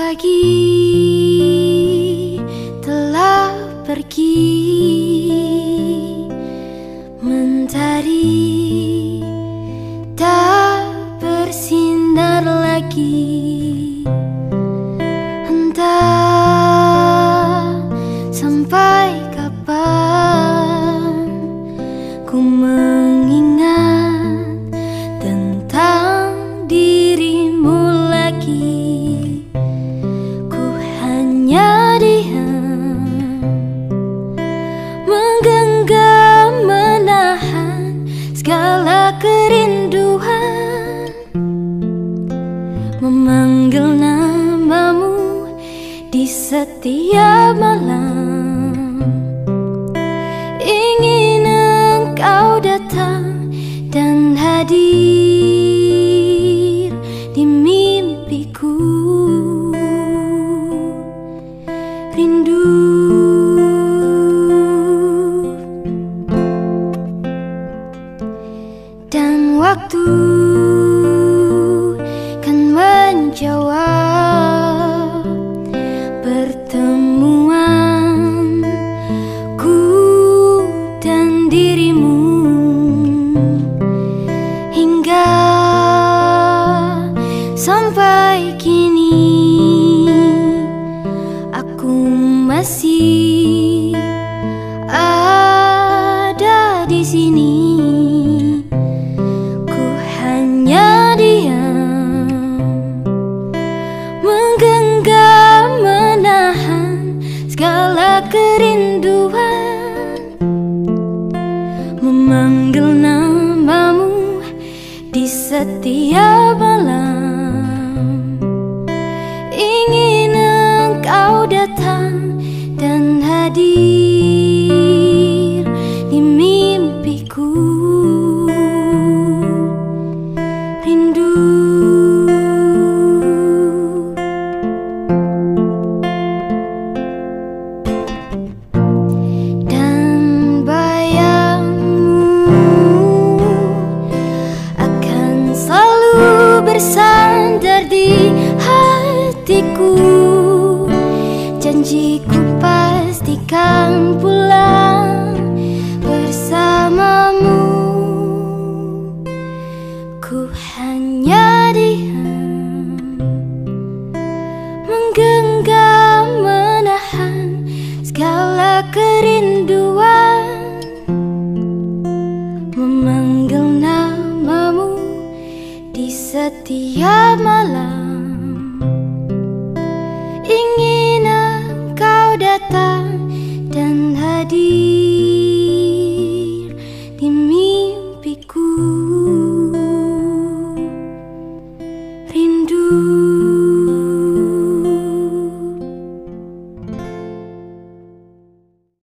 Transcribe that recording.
Pagi telah pergi Mentari tak bersinar lagi. Entah sampai kapan Ku kerinduan Memanggil namamu di setiap malam. Ingin engkau datang dan hadir di mimpiku. Rindu waktu kan menjawab pertemuan ku dan dirimu hingga sampai kini segala kerinduan. Memanggil namamu di setiap malam. Ingin engkau datang dan hadir di mimpiku pastikan pulang bersamamu. Ku hanya diam menggenggam menahan segala kerinduan. Memanggil namamu di setiap malam. Ingin engkau datang dan hadir